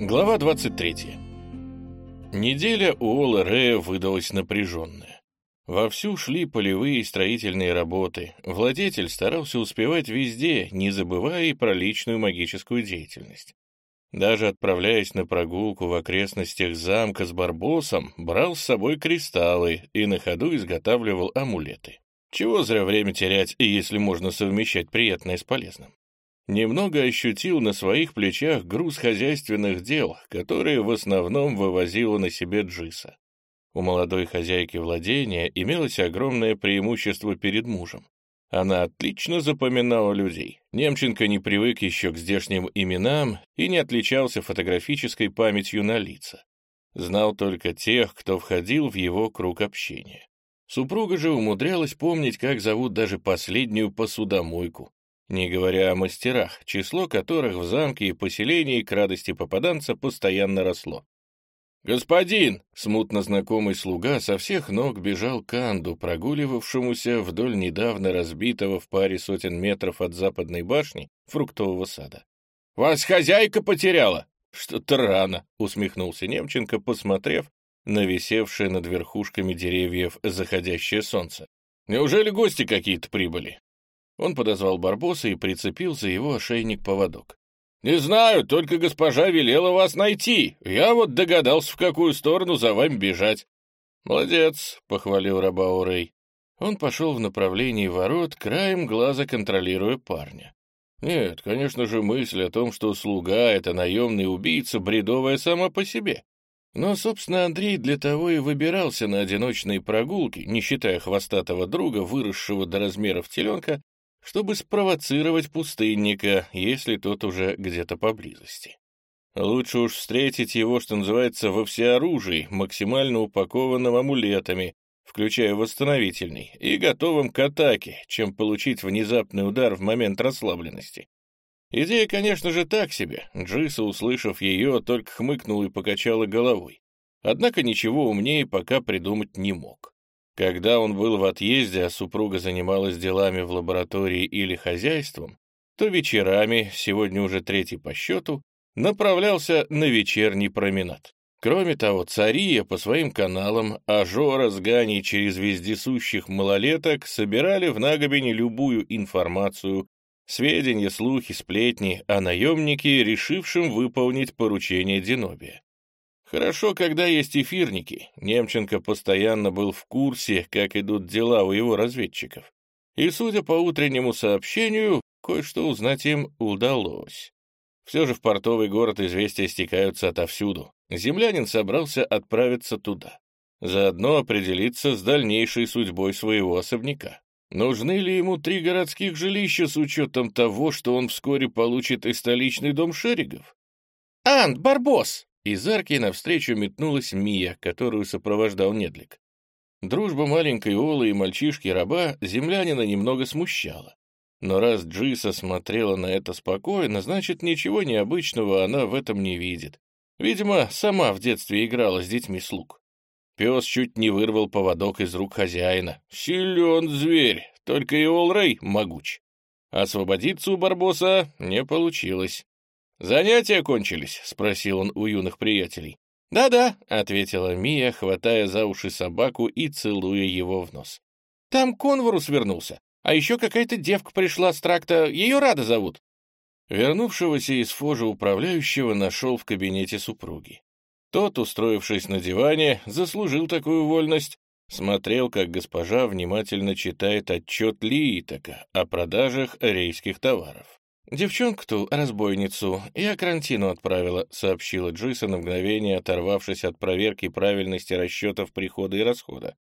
Глава 23. Неделя у Ола Рея выдалась напряженная. Вовсю шли полевые и строительные работы. Владетель старался успевать везде, не забывая и про личную магическую деятельность. Даже отправляясь на прогулку в окрестностях замка с Барбосом, брал с собой кристаллы и на ходу изготавливал амулеты. Чего зря время терять, если можно совмещать приятное с полезным немного ощутил на своих плечах груз хозяйственных дел, которые в основном вывозила на себе Джиса. У молодой хозяйки владения имелось огромное преимущество перед мужем. Она отлично запоминала людей. Немченко не привык еще к здешним именам и не отличался фотографической памятью на лица. Знал только тех, кто входил в его круг общения. Супруга же умудрялась помнить, как зовут даже последнюю посудомойку, не говоря о мастерах, число которых в замке и поселении к радости попаданца постоянно росло. «Господин!» — смутно знакомый слуга со всех ног бежал к Анду, прогуливавшемуся вдоль недавно разбитого в паре сотен метров от западной башни фруктового сада. «Вас хозяйка потеряла!» «Что-то рано!» — усмехнулся Немченко, посмотрев на висевшее над верхушками деревьев заходящее солнце. «Неужели гости какие-то прибыли?» Он подозвал Барбоса и прицепил за его ошейник поводок. «Не знаю, только госпожа велела вас найти. Я вот догадался, в какую сторону за вами бежать». «Молодец», — похвалил раба Урей. Он пошел в направлении ворот, краем глаза контролируя парня. Нет, конечно же, мысль о том, что слуга — это наемный убийца, бредовая сама по себе. Но, собственно, Андрей для того и выбирался на одиночные прогулки, не считая хвостатого друга, выросшего до размеров теленка, чтобы спровоцировать пустынника, если тот уже где-то поблизости. Лучше уж встретить его, что называется, во всеоружии, максимально упакованным амулетами, включая восстановительный, и готовым к атаке, чем получить внезапный удар в момент расслабленности. Идея, конечно же, так себе. Джиса, услышав ее, только хмыкнул и покачала головой. Однако ничего умнее пока придумать не мог. Когда он был в отъезде, а супруга занималась делами в лаборатории или хозяйством, то вечерами, сегодня уже третий по счету, направлялся на вечерний променад. Кроме того, Цария по своим каналам, а Жора с Ганей через вездесущих малолеток собирали в Нагобине любую информацию, сведения, слухи, сплетни о наемнике, решившем выполнить поручение Денобия. Хорошо, когда есть эфирники. Немченко постоянно был в курсе, как идут дела у его разведчиков. И, судя по утреннему сообщению, кое-что узнать им удалось. Все же в портовый город известия стекаются отовсюду. Землянин собрался отправиться туда. Заодно определиться с дальнейшей судьбой своего особняка. Нужны ли ему три городских жилища с учетом того, что он вскоре получит и столичный дом шеригов? «Ант, Барбос!» Из арки навстречу метнулась Мия, которую сопровождал Недлик. Дружба маленькой Олы и мальчишки-раба землянина немного смущала. Но раз Джиса смотрела на это спокойно, значит, ничего необычного она в этом не видит. Видимо, сама в детстве играла с детьми слуг. Пес чуть не вырвал поводок из рук хозяина. Силен зверь, только и Олрей могуч. Освободиться у Барбоса не получилось. «Занятия кончились?» — спросил он у юных приятелей. «Да-да», — ответила Мия, хватая за уши собаку и целуя его в нос. «Там конворус вернулся, а еще какая-то девка пришла с тракта, ее Рада зовут». Вернувшегося из фожа управляющего нашел в кабинете супруги. Тот, устроившись на диване, заслужил такую вольность, смотрел, как госпожа внимательно читает отчет Лиитака о продажах рейских товаров. «Девчонку-ту, разбойницу, я карантину отправила», — сообщила Джиса на мгновение, оторвавшись от проверки правильности расчетов прихода и расхода.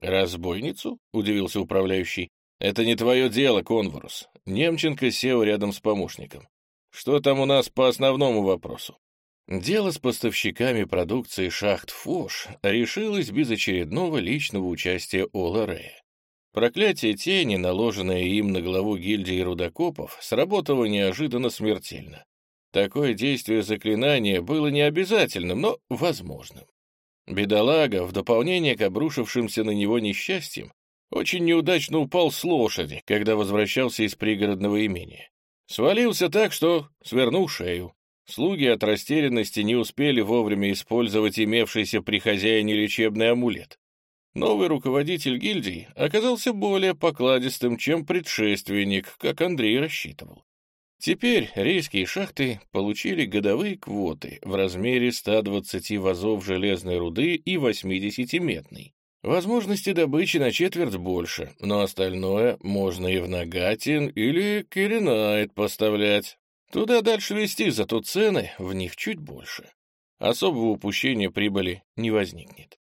«Разбойницу?» — удивился управляющий. «Это не твое дело, Конворус». Немченко сел рядом с помощником. «Что там у нас по основному вопросу?» Дело с поставщиками продукции шахт «Фош» решилось без очередного личного участия Ола Рея. Проклятие тени, наложенное им на главу гильдии рудокопов, сработало неожиданно смертельно. Такое действие заклинания было не обязательным, но возможным. Бедолага, в дополнение к обрушившимся на него несчастьям, очень неудачно упал с лошади, когда возвращался из пригородного имения. Свалился так, что свернул шею. Слуги от растерянности не успели вовремя использовать имевшийся при хозяине лечебный амулет. Новый руководитель гильдии оказался более покладистым, чем предшественник, как Андрей рассчитывал. Теперь рейские шахты получили годовые квоты в размере 120 вазов железной руды и 80 медной. Возможности добычи на четверть больше, но остальное можно и в Нагатин или Киренайт поставлять. Туда дальше вести, зато цены в них чуть больше. Особого упущения прибыли не возникнет.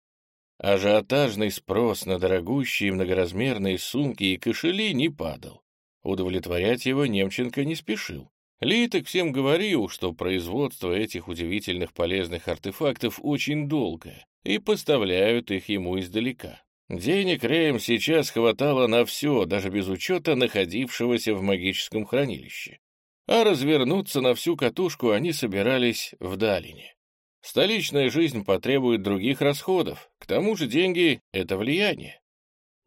Ажиотажный спрос на дорогущие многоразмерные сумки и кошели не падал. Удовлетворять его Немченко не спешил. Литок всем говорил, что производство этих удивительных полезных артефактов очень долгое, и поставляют их ему издалека. Денег Рэем сейчас хватало на все, даже без учета находившегося в магическом хранилище а развернуться на всю катушку они собирались в Далине. Столичная жизнь потребует других расходов, тому же деньги — это влияние.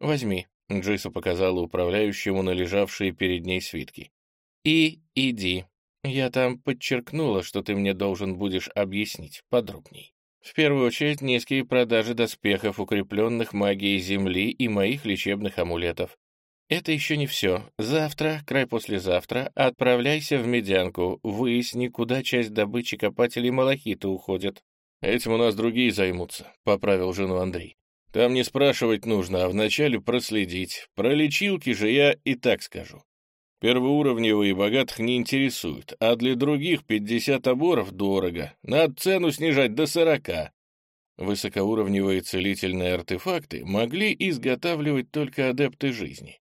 «Возьми», — Джиса показала управляющему на лежавшие перед ней свитки. «И иди. Я там подчеркнула, что ты мне должен будешь объяснить подробней. В первую очередь низкие продажи доспехов, укрепленных магией Земли и моих лечебных амулетов. Это еще не все. Завтра, край послезавтра, отправляйся в Медянку, выясни, куда часть добычи копателей малахита уходит. Этим у нас другие займутся, — поправил жену Андрей. Там не спрашивать нужно, а вначале проследить. Про лечилки же я и так скажу. Первоуровневые богатых не интересуют, а для других 50 оборов дорого. Надо цену снижать до 40. Высокоуровневые целительные артефакты могли изготавливать только адепты жизни.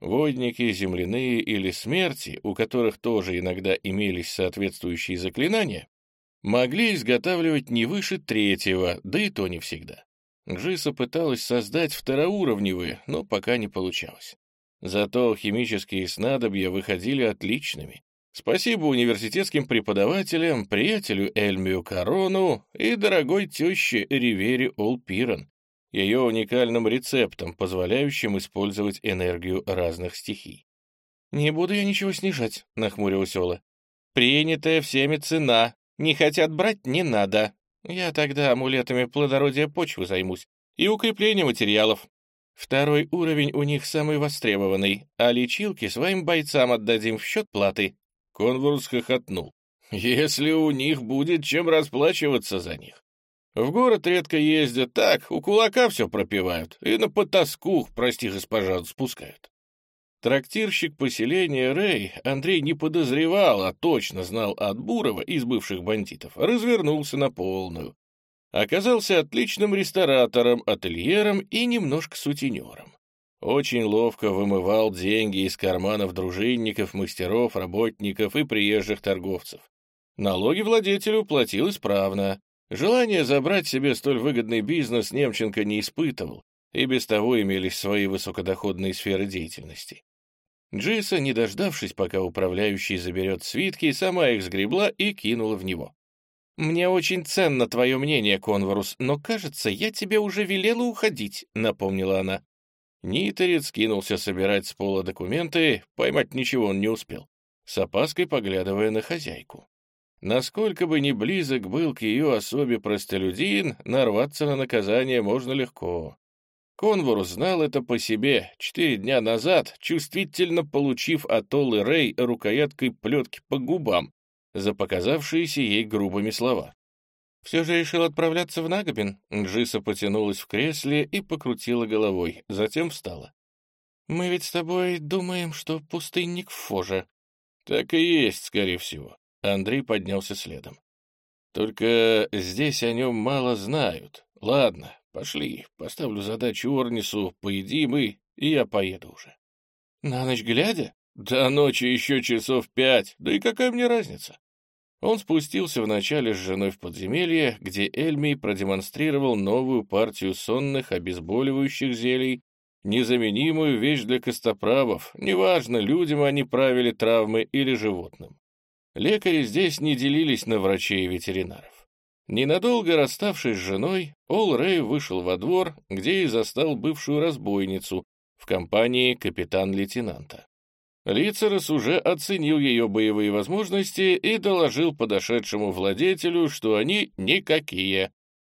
Водники, земляные или смерти, у которых тоже иногда имелись соответствующие заклинания, могли изготавливать не выше третьего, да и то не всегда. Джиса пыталась создать второуровневые, но пока не получалось. Зато химические снадобья выходили отличными. Спасибо университетским преподавателям, приятелю Эльмию Корону и дорогой теще Ривере Олпирон, ее уникальным рецептом, позволяющим использовать энергию разных стихий. «Не буду я ничего снижать», — нахмурилась Ола. «Принятая всеми цена. Не хотят брать — не надо. Я тогда амулетами плодородия почвы займусь и укреплением материалов. Второй уровень у них самый востребованный, а лечилки своим бойцам отдадим в счет платы». Конвурс хохотнул. «Если у них будет чем расплачиваться за них. В город редко ездят, так, у кулака все пропивают и на потаскух, прости госпожа, спускают. Трактирщик поселения Рэй Андрей не подозревал, а точно знал от Бурова из бывших бандитов, развернулся на полную. Оказался отличным ресторатором, ательером и немножко сутенером. Очень ловко вымывал деньги из карманов дружинников, мастеров, работников и приезжих торговцев. Налоги владетелю платил исправно, Желание забрать себе столь выгодный бизнес Немченко не испытывал, и без того имелись свои высокодоходные сферы деятельности. Джиса, не дождавшись, пока управляющий заберет свитки, сама их сгребла и кинула в него. «Мне очень ценно твое мнение, Конворус, но, кажется, я тебе уже велела уходить», — напомнила она. Нитерец кинулся собирать с пола документы, поймать ничего он не успел, с опаской поглядывая на хозяйку. Насколько бы ни близок был к ее особе простолюдин, нарваться на наказание можно легко. Конвор знал это по себе, четыре дня назад, чувствительно получив от Олы Рэй рукояткой плетки по губам за показавшиеся ей грубыми слова. «Все же решил отправляться в Нагобин?» Джиса потянулась в кресле и покрутила головой, затем встала. «Мы ведь с тобой думаем, что пустынник в Фоже». «Так и есть, скорее всего. Андрей поднялся следом. «Только здесь о нем мало знают. Ладно, пошли, поставлю задачу Орнису, поедим и... и я поеду уже». «На ночь глядя?» «До ночи еще часов пять, да и какая мне разница?» Он спустился вначале с женой в подземелье, где Эльмий продемонстрировал новую партию сонных обезболивающих зелий, незаменимую вещь для костоправов, неважно, людям они правили травмы или животным. Лекари здесь не делились на врачей и ветеринаров. Ненадолго расставшись с женой, Ол Рэй вышел во двор, где и застал бывшую разбойницу в компании капитан-лейтенанта. Лицерос уже оценил ее боевые возможности и доложил подошедшему владетелю, что они никакие.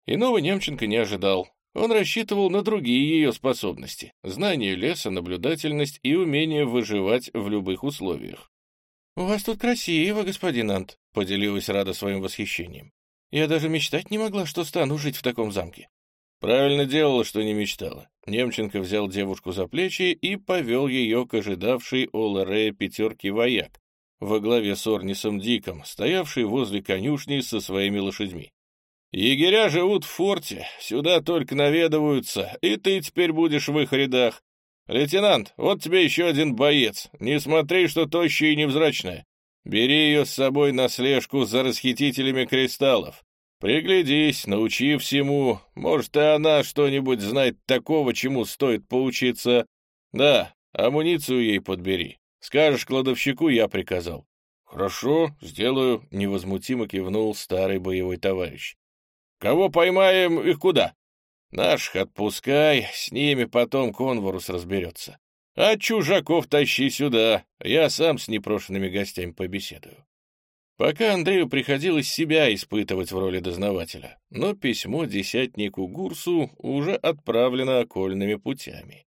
Иного Немченко не ожидал. Он рассчитывал на другие ее способности — знание леса, наблюдательность и умение выживать в любых условиях. «У вас тут красиво, господин Ант», — поделилась Рада своим восхищением. «Я даже мечтать не могла, что стану жить в таком замке». Правильно делала, что не мечтала. Немченко взял девушку за плечи и повел ее к ожидавшей Оларея пятерки вояк во главе с Орнисом Диком, стоявшей возле конюшни со своими лошадьми. «Егеря живут в форте, сюда только наведываются, и ты теперь будешь в их рядах. «Лейтенант, вот тебе еще один боец. Не смотри, что тощая и невзрачная. Бери ее с собой на слежку за расхитителями кристаллов. Приглядись, научи всему. Может, и она что-нибудь знает такого, чему стоит поучиться. Да, амуницию ей подбери. Скажешь кладовщику, я приказал». «Хорошо, сделаю», — невозмутимо кивнул старый боевой товарищ. «Кого поймаем, их куда?» Наших отпускай, с ними потом конворус разберется. А чужаков тащи сюда, я сам с непрошенными гостями побеседую. Пока Андрею приходилось себя испытывать в роли дознавателя, но письмо десятнику Гурсу уже отправлено окольными путями.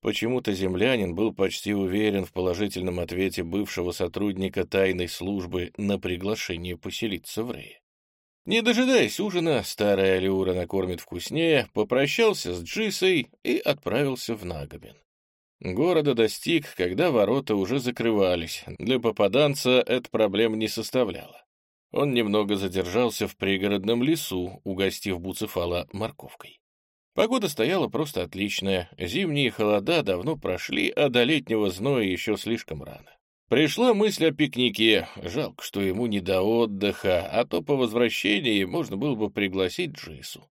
Почему-то землянин был почти уверен в положительном ответе бывшего сотрудника тайной службы на приглашение поселиться в Рее. Не дожидаясь ужина, старая Алиура накормит вкуснее, попрощался с Джисой и отправился в Нагобин. Города достиг, когда ворота уже закрывались. Для попаданца это проблем не составляло. Он немного задержался в пригородном лесу, угостив Буцефала морковкой. Погода стояла просто отличная, зимние холода давно прошли, а до летнего зноя еще слишком рано. Пришла мысль о пикнике. Жалко, что ему не до отдыха, а то по возвращении можно было бы пригласить Джису.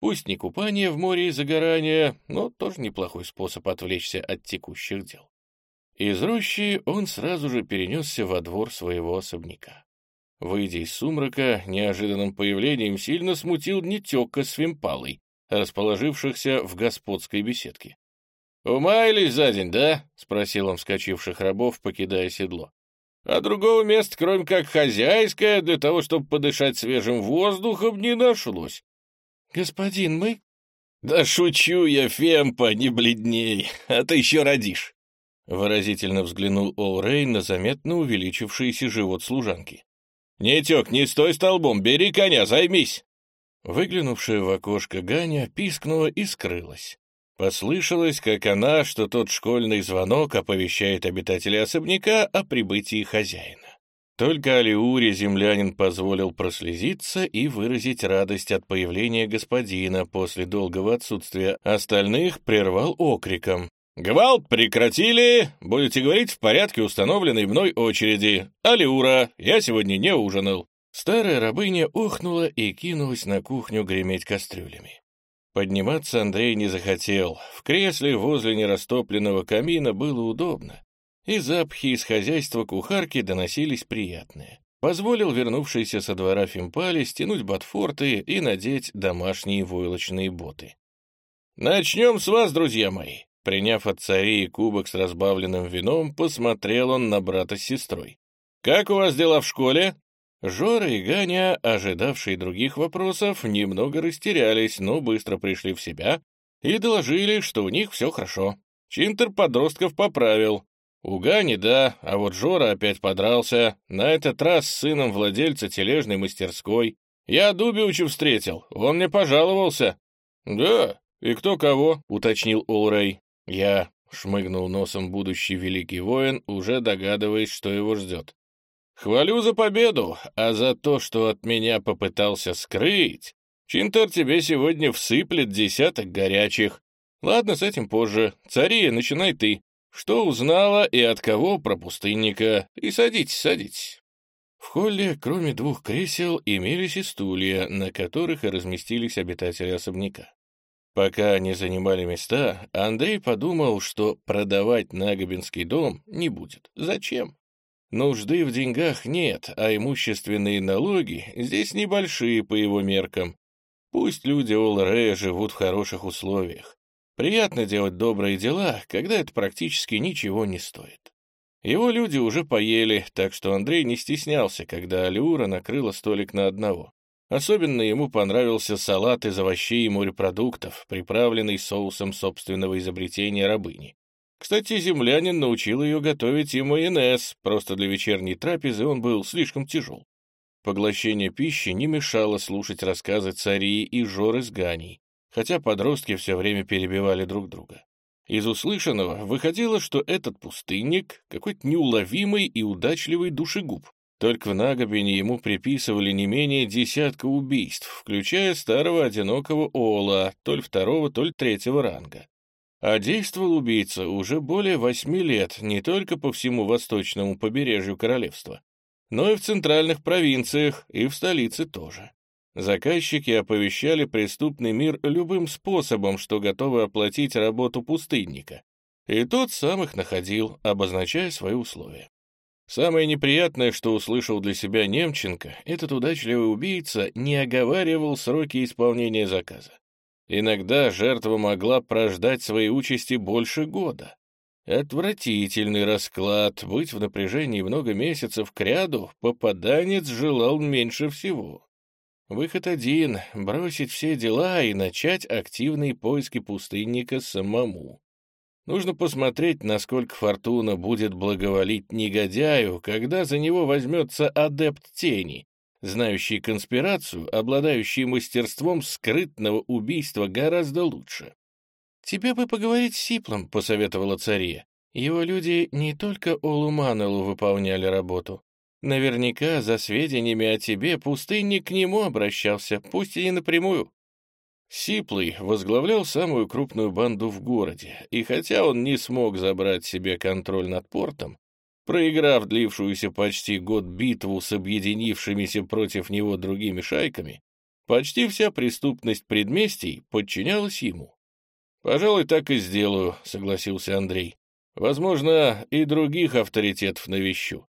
Пусть не купание в море и загорание, но тоже неплохой способ отвлечься от текущих дел. Из рощи он сразу же перенесся во двор своего особняка. Выйдя из сумрака, неожиданным появлением сильно смутил Нетека с Вимпалой, расположившихся в господской беседке. «Умаялись за день, да?» — спросил он вскочивших рабов, покидая седло. «А другого места, кроме как хозяйское, для того, чтобы подышать свежим воздухом, не нашлось». «Господин, мы...» «Да шучу я, Фемпа, не бледней, а ты еще родишь!» Выразительно взглянул О'Рей на заметно увеличившийся живот служанки. «Не тек, не стой столбом, бери коня, займись!» Выглянувшая в окошко Ганя пискнула и скрылась. Послышалось, как она, что тот школьный звонок оповещает обитателей особняка о прибытии хозяина. Только Алиуре землянин позволил прослезиться и выразить радость от появления господина после долгого отсутствия. Остальных прервал окриком. «Гвалт прекратили! Будете говорить в порядке установленной мной очереди. Алиура, я сегодня не ужинал». Старая рабыня ухнула и кинулась на кухню греметь кастрюлями. Подниматься Андрей не захотел. В кресле возле нерастопленного камина было удобно, и запахи из хозяйства кухарки доносились приятные. Позволил вернувшийся со двора Фимпали стянуть ботфорты и надеть домашние войлочные боты. «Начнем с вас, друзья мои!» Приняв от царей кубок с разбавленным вином, посмотрел он на брата с сестрой. «Как у вас дела в школе?» Жора и Ганя, ожидавшие других вопросов, немного растерялись, но быстро пришли в себя и доложили, что у них все хорошо. Чинтер подростков поправил. У Гани, да, а вот Жора опять подрался, на этот раз с сыном владельца тележной мастерской. Я Дубиуча встретил, он мне пожаловался. «Да, и кто кого?» — уточнил Олрей. Я шмыгнул носом будущий великий воин, уже догадываясь, что его ждет. Хвалю за победу, а за то, что от меня попытался скрыть, Чинтер тебе сегодня всыплет десяток горячих. Ладно, с этим позже. Цария, начинай ты. Что узнала и от кого про пустынника? И садитесь, садитесь. В холле, кроме двух кресел, имелись и стулья, на которых и разместились обитатели особняка. Пока они занимали места, Андрей подумал, что продавать Нагобинский дом не будет. Зачем? Нужды в деньгах нет, а имущественные налоги здесь небольшие по его меркам. Пусть люди Олрея живут в хороших условиях. Приятно делать добрые дела, когда это практически ничего не стоит. Его люди уже поели, так что Андрей не стеснялся, когда Алиура накрыла столик на одного. Особенно ему понравился салат из овощей и морепродуктов, приправленный соусом собственного изобретения рабыни. Кстати, землянин научил ее готовить и майонез, просто для вечерней трапезы он был слишком тяжел. Поглощение пищи не мешало слушать рассказы цари и Жоры с Ганей, хотя подростки все время перебивали друг друга. Из услышанного выходило, что этот пустынник — какой-то неуловимый и удачливый душегуб, только в Нагобине ему приписывали не менее десятка убийств, включая старого одинокого Ола, то ли второго, то ли третьего ранга. А действовал убийца уже более восьми лет не только по всему восточному побережью королевства, но и в центральных провинциях, и в столице тоже. Заказчики оповещали преступный мир любым способом, что готовы оплатить работу пустынника, и тот сам их находил, обозначая свои условия. Самое неприятное, что услышал для себя Немченко, этот удачливый убийца не оговаривал сроки исполнения заказа. Иногда жертва могла прождать своей участи больше года. Отвратительный расклад, быть в напряжении много месяцев к ряду, попаданец желал меньше всего. Выход один — бросить все дела и начать активные поиски пустынника самому. Нужно посмотреть, насколько Фортуна будет благоволить негодяю, когда за него возьмется адепт тени, знающий конспирацию, обладающий мастерством скрытного убийства гораздо лучше. «Тебе бы поговорить с Сиплом», — посоветовала цария. Его люди не только Олу Манелу выполняли работу. Наверняка за сведениями о тебе пустынник к нему обращался, пусть и не напрямую. Сиплый возглавлял самую крупную банду в городе, и хотя он не смог забрать себе контроль над портом, проиграв длившуюся почти год битву с объединившимися против него другими шайками, почти вся преступность предместий подчинялась ему. «Пожалуй, так и сделаю», — согласился Андрей. «Возможно, и других авторитетов навещу.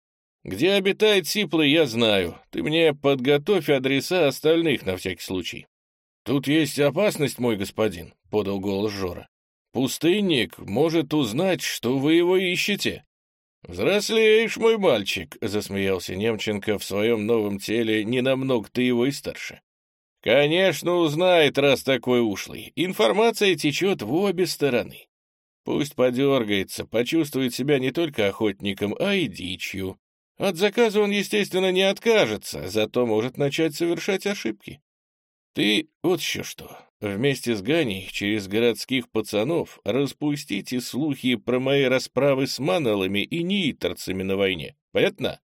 Где обитает Сиплый, я знаю. Ты мне подготовь адреса остальных на всякий случай». «Тут есть опасность, мой господин», — подал голос Жора. «Пустынник может узнать, что вы его ищете». «Взрослеешь, мой мальчик», — засмеялся Немченко в своем новом теле, не намного ты его и старше. «Конечно, узнает, раз такой ушлый. Информация течет в обе стороны. Пусть подергается, почувствует себя не только охотником, а и дичью. От заказа он, естественно, не откажется, зато может начать совершать ошибки. Ты вот еще что. Вместе с Ганей через городских пацанов распустите слухи про мои расправы с манолами и нейтерцами на войне. Понятно?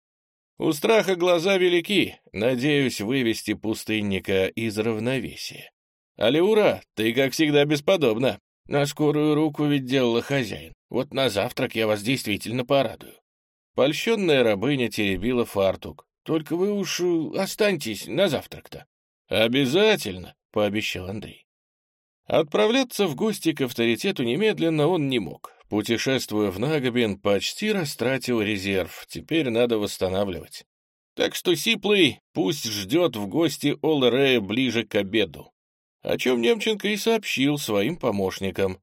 У страха глаза велики. Надеюсь вывести пустынника из равновесия. Алиура, ты, как всегда, бесподобна. На скорую руку ведь делала хозяин. Вот на завтрак я вас действительно порадую. Польщенная рабыня теребила фартук. Только вы уж э, останьтесь на завтрак-то. «Обязательно», — пообещал Андрей. Отправляться в гости к авторитету немедленно он не мог. Путешествуя в Нагобин, почти растратил резерв, теперь надо восстанавливать. Так что Сиплый пусть ждет в гости Олэрея ближе к обеду. О чем Немченко и сообщил своим помощникам.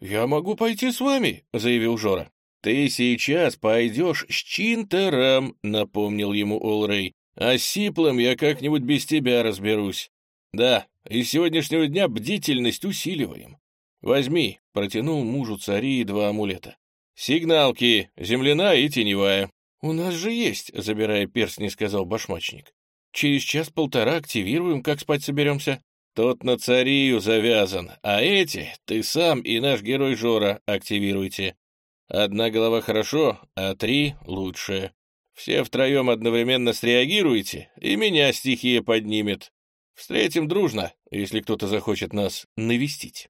«Я могу пойти с вами», — заявил Жора. «Ты сейчас пойдешь с Чинтером», — напомнил ему Олрей. А с Сиплом я как-нибудь без тебя разберусь. Да, и с сегодняшнего дня бдительность усиливаем. Возьми, протянул мужу цари два амулета. Сигналки, земляная и теневая. У нас же есть, забирая перстни, сказал башмачник. Через час-полтора активируем, как спать соберемся. Тот на царию завязан, а эти ты сам и наш герой Жора активируйте. Одна голова хорошо, а три лучше. Все втроем одновременно среагируете, и меня стихия поднимет. Встретим дружно, если кто-то захочет нас навестить.